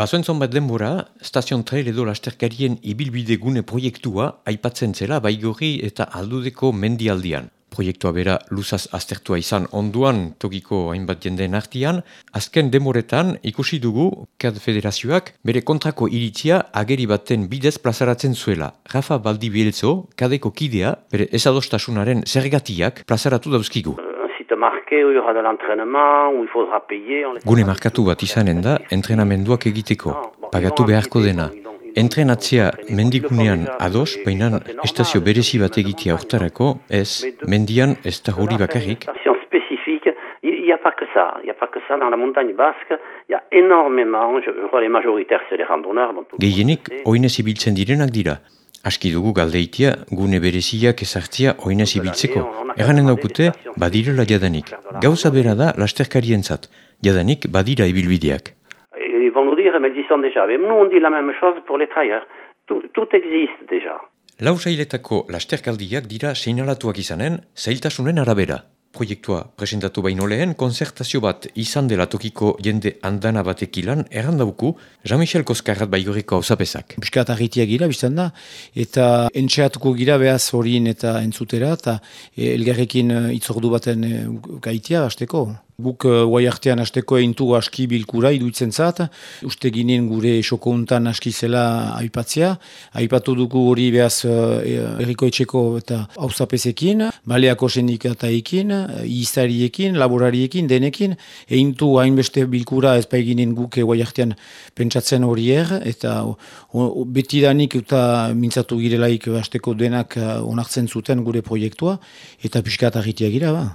Bazoen zonbat denbora, stazion trail edo lasterkarien ibilbide gune proiektua aipatzen zela baigorri eta aldudeko mendialdian. Proiektua bera luzaz aztertua izan onduan tokiko hainbat jendeen artian, azken demoretan ikusi dugu KAD Federazioak bere kontrako iritzia ageri baten bidez plazaratzen zuela. Rafa Baldi Bielzo, kadeko kidea, bere ezadostasunaren zergatiak plazaratu dauzkigu. Gune markatu bat izanen da entrenamenduak egiteko, pagatu beharko dena. Entrenatzea mendikunean ados, baina estazio berezi bat egitea urtarako, ez, mendian ez da hori bakarrik. Il n'y a pas que ça, il n'y a pas que ça dans la montagne basque, il y a énormément, je crois les majoritaires c'est les randonneurs. Gehienik, oinez ibiltzen direnak dira. Aski dugu galdeitia, gune bereziak ezartzia oinez ibiltzeko. Eganen daukute, badirela jadanik. Gauza bera da lasterkarien zat. Jadanik badira ibilbideak. Ils vont nous dire, mais ils sont déjà. Mais nous, on dit la même chose pour les trailleurs. Tout, tout existe déjà. Lau zailetako lasterkaldiak dira seinalatuak izanen, zailtasunen arabera. Proiektua presentatu baino lehen, konzertazio bat izan dela tokiko jende andana batekilan, errandauku, Jean-Michel Koskarrat baigoriko hau zapezak. Biskat argitiak gira, biztan da, eta entxeatuko gira behaz horien eta entzutera, eta elgarrekin itzordu baten gaitia, hasteko. Guk guai uh, artean hasteko eintu aski bilkura iduitzen zat, uste ginen gure esoko untan aski zela aipatzea, aipatu dugu hori behaz uh, erriko etxeko eta hauzapezekin, baleako sendikataekin, izariekin, laborariekin, denekin, eintu hainbeste bilkura ez ginen guk guai artean pentsatzen horier, eta betidanik eta mintzatu girelaik hasteko denak onartzen zuten gure proiektua, eta piskat argitia gira ba.